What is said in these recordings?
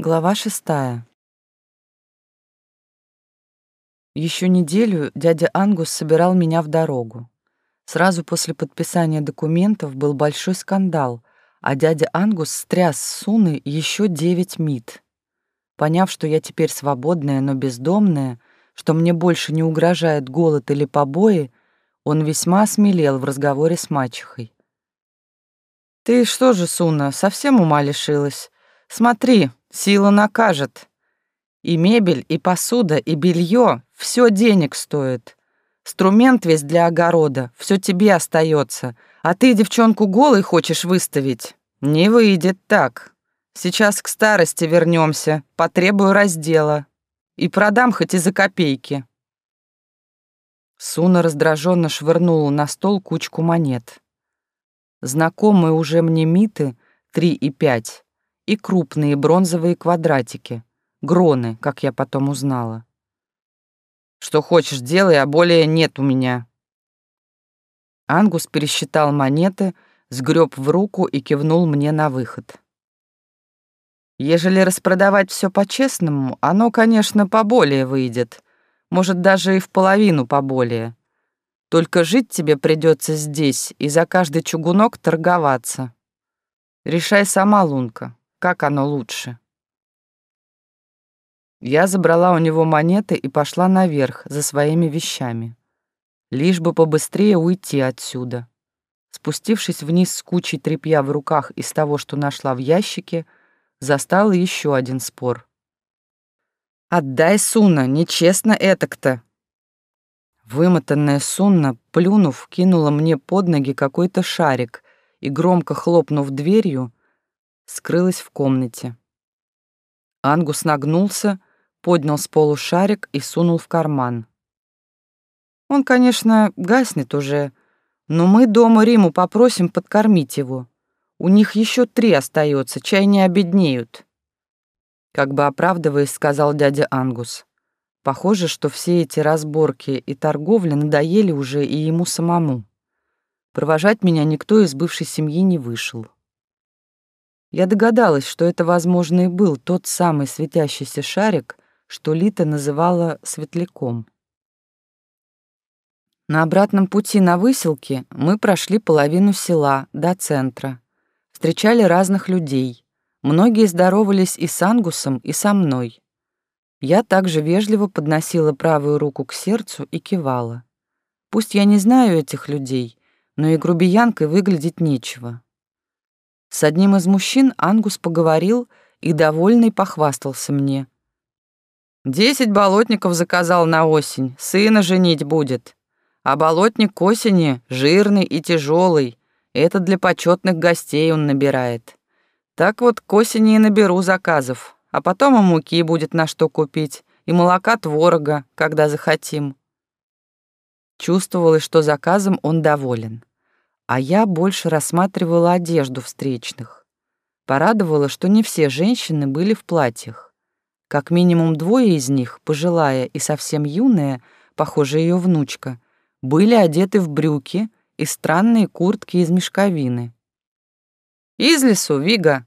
Глава шестая. Еще неделю дядя Ангус собирал меня в дорогу. Сразу после подписания документов был большой скандал, а дядя Ангус стряс с Суны еще девять мит. Поняв, что я теперь свободная, но бездомная, что мне больше не угрожает голод или побои, он весьма осмелел в разговоре с мачехой. «Ты что же, Суна, совсем ума лишилась? Смотри, Сила накажет. И мебель, и посуда, и белье — все денег стоит. Струмент весь для огорода, все тебе остается. А ты девчонку голой хочешь выставить? Не выйдет так. Сейчас к старости вернемся, потребую раздела. И продам хоть и за копейки. Суна раздраженно швырнула на стол кучку монет. Знакомые уже мне миты, три и пять, и крупные бронзовые квадратики, гроны, как я потом узнала. «Что хочешь, делай, а более нет у меня». Ангус пересчитал монеты, сгреб в руку и кивнул мне на выход. Ежели распродавать все по-честному, оно, конечно, поболее выйдет, может, даже и в половину поболее. Только жить тебе придется здесь и за каждый чугунок торговаться. Решай сама, Лунка как оно лучше. Я забрала у него монеты и пошла наверх за своими вещами. Лишь бы побыстрее уйти отсюда. Спустившись вниз с кучей тряпья в руках из того, что нашла в ящике, застала еще один спор. «Отдай, Суна, нечестно этак-то!» Вымотанная Сунна, плюнув, кинула мне под ноги какой-то шарик и, громко хлопнув дверью, скрылась в комнате. Ангус нагнулся, поднял с полу шарик и сунул в карман. Он, конечно, гаснет уже, но мы дома Риму попросим подкормить его. У них еще три остается, чай не обеднеют. Как бы оправдываясь, сказал дядя Ангус. Похоже, что все эти разборки и торговля надоели уже и ему самому. Провожать меня никто из бывшей семьи не вышел. Я догадалась, что это, возможно, и был тот самый светящийся шарик, что Лита называла светляком. На обратном пути на выселке мы прошли половину села до центра. Встречали разных людей. Многие здоровались и с Ангусом, и со мной. Я также вежливо подносила правую руку к сердцу и кивала. Пусть я не знаю этих людей, но и грубиянкой выглядеть нечего. С одним из мужчин Ангус поговорил и, довольный, похвастался мне. «Десять болотников заказал на осень, сына женить будет. А болотник к осени жирный и тяжелый. Это для почетных гостей он набирает. Так вот к осени и наберу заказов, а потом и муки будет на что купить, и молока творога, когда захотим». Чувствовалось, что заказом он доволен а я больше рассматривала одежду встречных. Порадовало, что не все женщины были в платьях. Как минимум двое из них, пожилая и совсем юная, похоже, ее внучка, были одеты в брюки и странные куртки из мешковины. «Из лесу, Вига!»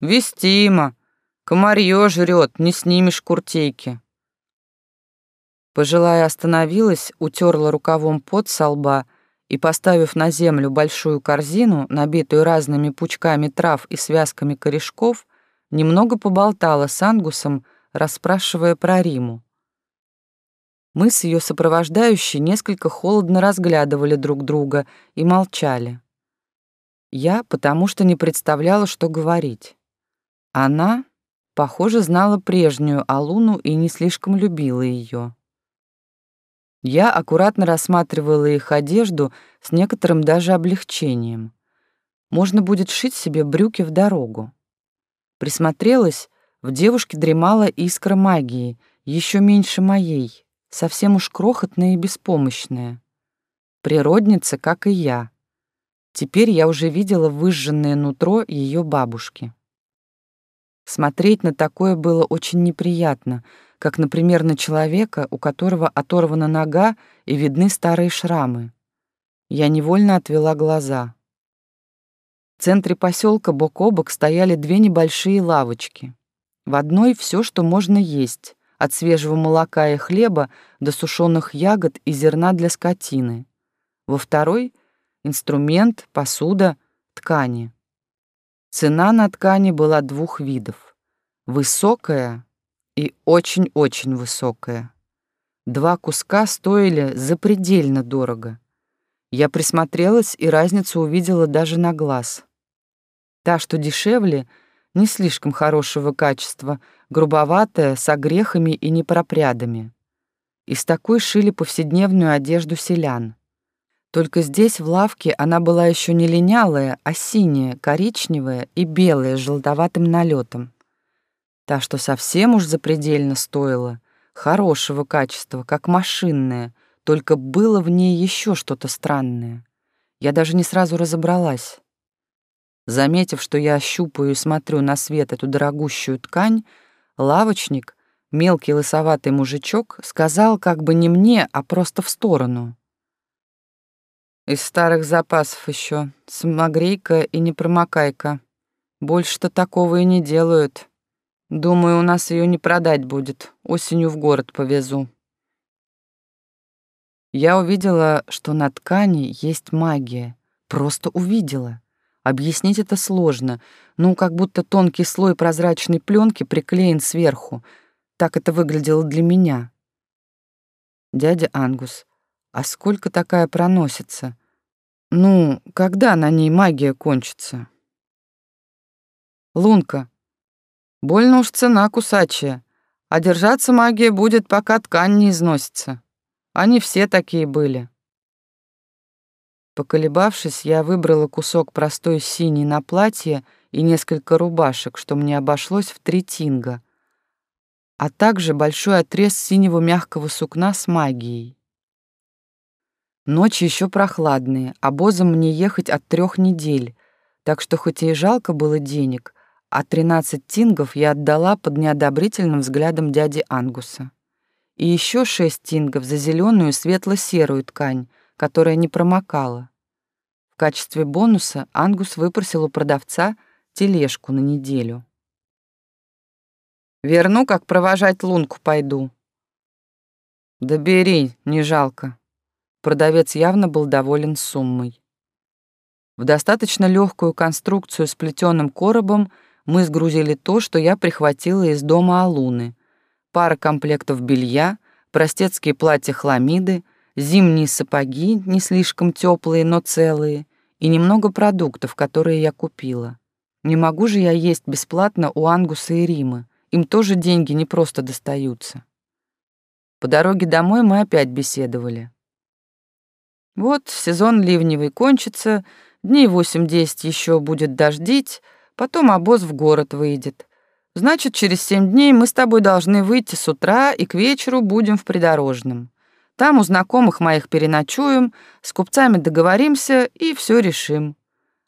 «Вестимо! Комарье жрет, не снимешь куртейки!» Пожилая остановилась, утерла рукавом пот со лба и, поставив на землю большую корзину, набитую разными пучками трав и связками корешков, немного поболтала с Ангусом, расспрашивая про Риму. Мы с ее сопровождающей несколько холодно разглядывали друг друга и молчали. Я потому что не представляла, что говорить. Она, похоже, знала прежнюю Алуну и не слишком любила ее. Я аккуратно рассматривала их одежду с некоторым даже облегчением. Можно будет шить себе брюки в дорогу. Присмотрелась, в девушке дремала искра магии, еще меньше моей, совсем уж крохотная и беспомощная. Природница, как и я. Теперь я уже видела выжженное нутро ее бабушки. Смотреть на такое было очень неприятно — как, например, на человека, у которого оторвана нога и видны старые шрамы. Я невольно отвела глаза. В центре поселка бок о бок стояли две небольшие лавочки. В одной все, что можно есть, от свежего молока и хлеба до сушеных ягод и зерна для скотины. Во второй — инструмент, посуда, ткани. Цена на ткани была двух видов — высокая и очень-очень высокая. Два куска стоили запредельно дорого. Я присмотрелась и разницу увидела даже на глаз. Та, что дешевле, не слишком хорошего качества, грубоватая, с огрехами и непропрядами. Из такой шили повседневную одежду селян. Только здесь, в лавке, она была еще не линялая, а синяя, коричневая и белая с желтоватым налетом. Та, что совсем уж запредельно стоила, хорошего качества, как машинная, только было в ней еще что-то странное. Я даже не сразу разобралась. Заметив, что я ощупаю и смотрю на свет эту дорогущую ткань, лавочник, мелкий лысоватый мужичок, сказал как бы не мне, а просто в сторону. Из старых запасов еще, самогрейка и непромокайка. Больше-то такого и не делают. Думаю, у нас ее не продать будет. Осенью в город повезу. Я увидела, что на ткани есть магия. Просто увидела. Объяснить это сложно. Ну, как будто тонкий слой прозрачной пленки приклеен сверху. Так это выглядело для меня. Дядя Ангус, а сколько такая проносится? Ну, когда на ней магия кончится? Лунка. Больно уж цена кусачая. А держаться магия будет, пока ткань не износится. Они все такие были. Поколебавшись, я выбрала кусок простой синий на платье и несколько рубашек, что мне обошлось в три тинга, а также большой отрез синего мягкого сукна с магией. Ночи еще прохладные, а бозом мне ехать от трех недель, так что хоть и жалко было денег, а тринадцать тингов я отдала под неодобрительным взглядом дяди Ангуса и еще шесть тингов за зеленую светло-серую ткань, которая не промокала. В качестве бонуса Ангус выпросил у продавца тележку на неделю. «Верну, как провожать лунку пойду». «Да бери, не жалко». Продавец явно был доволен суммой. В достаточно легкую конструкцию с плетеным коробом мы сгрузили то, что я прихватила из дома Алуны — пара комплектов белья, простецкие платья-хламиды, зимние сапоги, не слишком теплые, но целые, и немного продуктов, которые я купила. Не могу же я есть бесплатно у Ангуса и Римы, им тоже деньги не просто достаются. По дороге домой мы опять беседовали. Вот сезон ливневый кончится, дней восемь-десять еще будет дождить, потом обоз в город выйдет. Значит, через семь дней мы с тобой должны выйти с утра и к вечеру будем в придорожном. Там у знакомых моих переночуем, с купцами договоримся и все решим.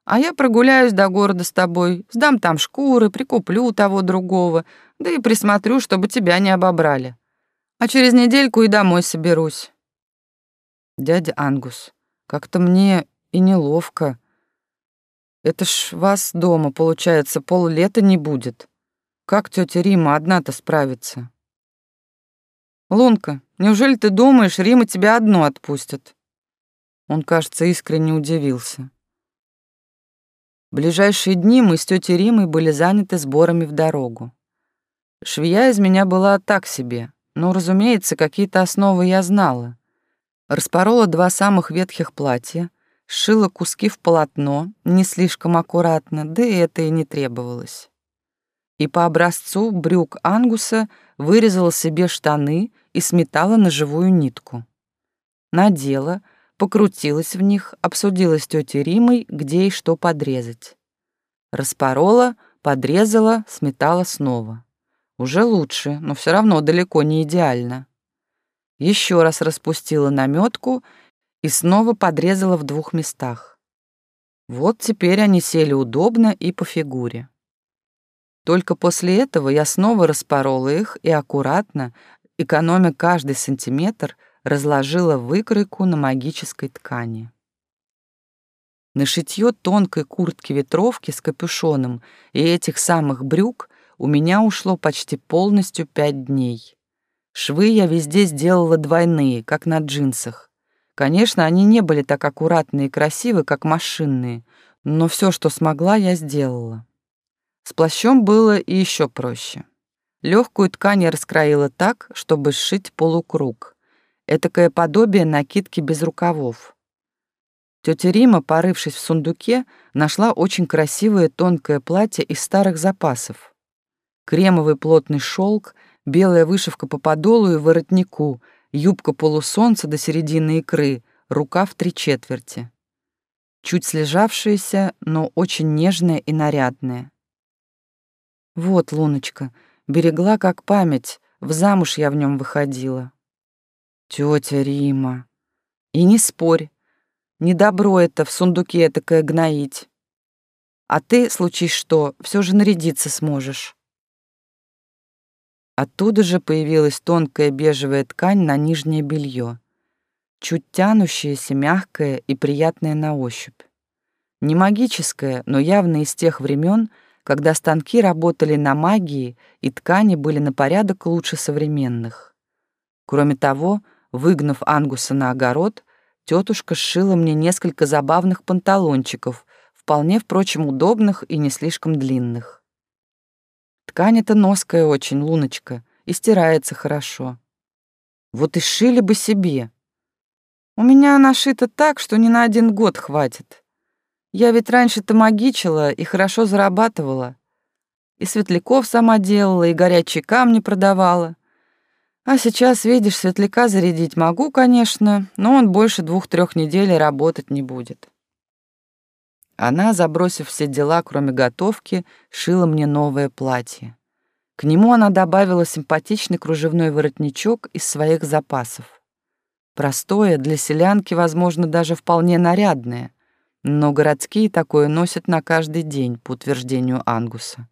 А я прогуляюсь до города с тобой, сдам там шкуры, прикуплю того другого, да и присмотрю, чтобы тебя не обобрали. А через недельку и домой соберусь. Дядя Ангус, как-то мне и неловко. Это ж вас дома, получается, поллета не будет. Как тетя Рима одна-то справится? Лунка, неужели ты думаешь, Рима тебя одну отпустит? Он, кажется, искренне удивился. В ближайшие дни мы с тетей Римой были заняты сборами в дорогу. Швея из меня была так себе, но, разумеется, какие-то основы я знала. Распорола два самых ветхих платья, сшила куски в полотно, не слишком аккуратно, да и это и не требовалось и по образцу брюк Ангуса вырезала себе штаны и сметала на живую нитку. Надела, покрутилась в них, обсудила с тетей Римой, где и что подрезать. Распорола, подрезала, сметала снова. Уже лучше, но все равно далеко не идеально. Еще раз распустила наметку и снова подрезала в двух местах. Вот теперь они сели удобно и по фигуре. Только после этого я снова распорола их и аккуратно, экономя каждый сантиметр, разложила выкройку на магической ткани. На шитье тонкой куртки-ветровки с капюшоном и этих самых брюк у меня ушло почти полностью пять дней. Швы я везде сделала двойные, как на джинсах. Конечно, они не были так аккуратны и красивы, как машинные, но все, что смогла, я сделала. С плащом было и еще проще. Легкую ткань я раскроила так, чтобы сшить полукруг. Этакое подобие накидки без рукавов. Тетя Рима, порывшись в сундуке, нашла очень красивое тонкое платье из старых запасов. Кремовый плотный шелк, белая вышивка по подолу и воротнику, юбка полусолнца до середины икры, рукав три четверти. Чуть слежавшаяся, но очень нежная и нарядная. Вот, Луночка, берегла как память, в замуж я в нем выходила. Тетя Рима. И не спорь, не добро это в сундуке такое гноить. А ты, случись что, все же нарядиться сможешь. Оттуда же появилась тонкая бежевая ткань на нижнее белье, чуть тянущаяся, мягкая и приятная на ощупь. Не магическая, но явно из тех времен, когда станки работали на магии и ткани были на порядок лучше современных. Кроме того, выгнав Ангуса на огород, тетушка сшила мне несколько забавных панталончиков, вполне, впрочем, удобных и не слишком длинных. Ткань эта ноская очень, Луночка, и стирается хорошо. Вот и сшили бы себе. У меня она шита так, что ни на один год хватит. Я ведь раньше-то магичила и хорошо зарабатывала. И светляков сама делала, и горячие камни продавала. А сейчас, видишь, светляка зарядить могу, конечно, но он больше двух-трех недель работать не будет. Она, забросив все дела, кроме готовки, шила мне новое платье. К нему она добавила симпатичный кружевной воротничок из своих запасов. Простое, для селянки, возможно, даже вполне нарядное — но городские такое носят на каждый день, по утверждению Ангуса.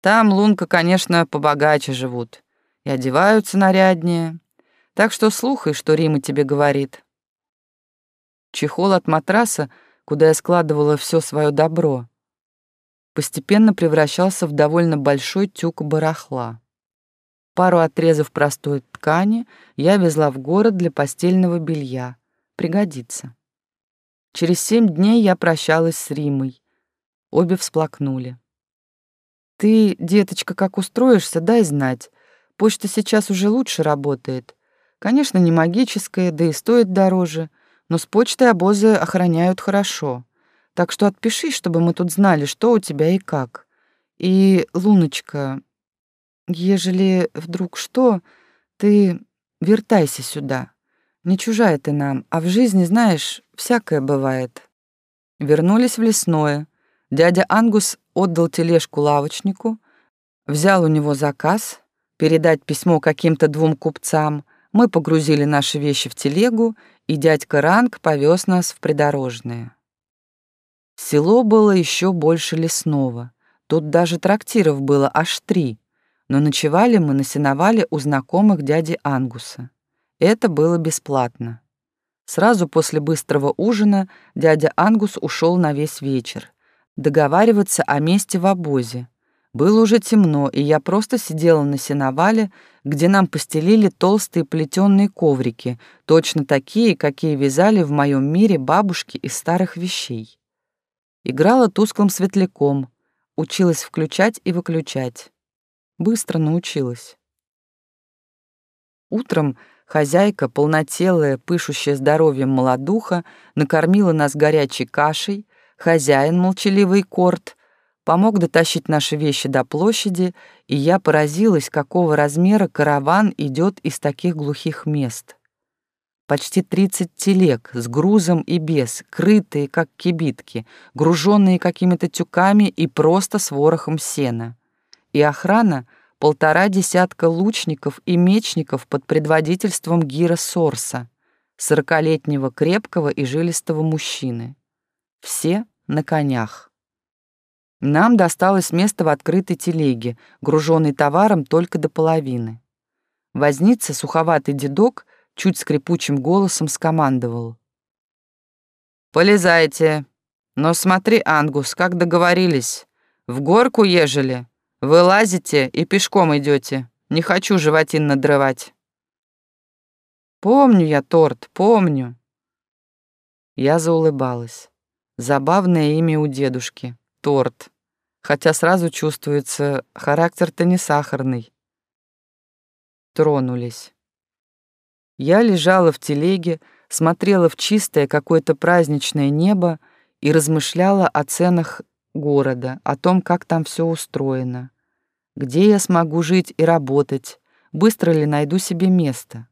Там лунка, конечно, побогаче живут и одеваются наряднее. Так что слухай, что Рима тебе говорит. Чехол от матраса, куда я складывала все свое добро, постепенно превращался в довольно большой тюк барахла. Пару отрезов простой ткани я везла в город для постельного белья. Пригодится. Через семь дней я прощалась с Римой. Обе всплакнули. «Ты, деточка, как устроишься, дай знать. Почта сейчас уже лучше работает. Конечно, не магическая, да и стоит дороже, но с почтой обозы охраняют хорошо. Так что отпиши, чтобы мы тут знали, что у тебя и как. И, Луночка, ежели вдруг что, ты вертайся сюда. Не чужая ты нам, а в жизни, знаешь, всякое бывает. Вернулись в лесное. Дядя Ангус отдал тележку лавочнику, взял у него заказ, передать письмо каким-то двум купцам. Мы погрузили наши вещи в телегу, и дядька Ранг повез нас в придорожное. Село было еще больше лесного. Тут даже трактиров было аж три, но ночевали мы на сеновале у знакомых дяди Ангуса. Это было бесплатно. Сразу после быстрого ужина дядя Ангус ушел на весь вечер. Договариваться о месте в обозе. Было уже темно, и я просто сидела на сеновале, где нам постелили толстые плетеные коврики, точно такие, какие вязали в моем мире бабушки из старых вещей. Играла тусклым светляком, училась включать и выключать. Быстро научилась. Утром Хозяйка, полнотелая, пышущая здоровьем молодуха, накормила нас горячей кашей, хозяин, молчаливый корт, помог дотащить наши вещи до площади, и я поразилась, какого размера караван идет из таких глухих мест. Почти тридцать телег с грузом и без, крытые, как кибитки, груженные какими-то тюками и просто с ворохом сена. И охрана — полтора десятка лучников и мечников под предводительством Гира Сорса, сорокалетнего крепкого и жилистого мужчины. Все на конях. Нам досталось место в открытой телеге, груженной товаром только до половины. Возница, суховатый дедок, чуть скрипучим голосом скомандовал. «Полезайте. Но смотри, Ангус, как договорились. В горку ежели, Вылазите и пешком идете. Не хочу животин надрывать. Помню я торт, помню. Я заулыбалась. Забавное имя у дедушки — торт. Хотя сразу чувствуется, характер-то не сахарный. Тронулись. Я лежала в телеге, смотрела в чистое какое-то праздничное небо и размышляла о ценах города, о том, как там все устроено. Где я смогу жить и работать, быстро ли найду себе место.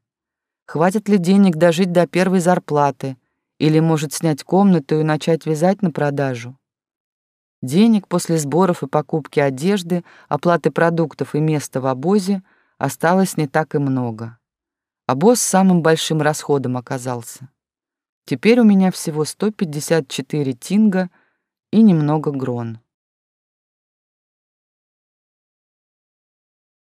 Хватит ли денег дожить до первой зарплаты, или, может, снять комнату и начать вязать на продажу? Денег после сборов и покупки одежды, оплаты продуктов и места в обозе осталось не так и много. Обоз самым большим расходом оказался. Теперь у меня всего 154 тинга и немного грон.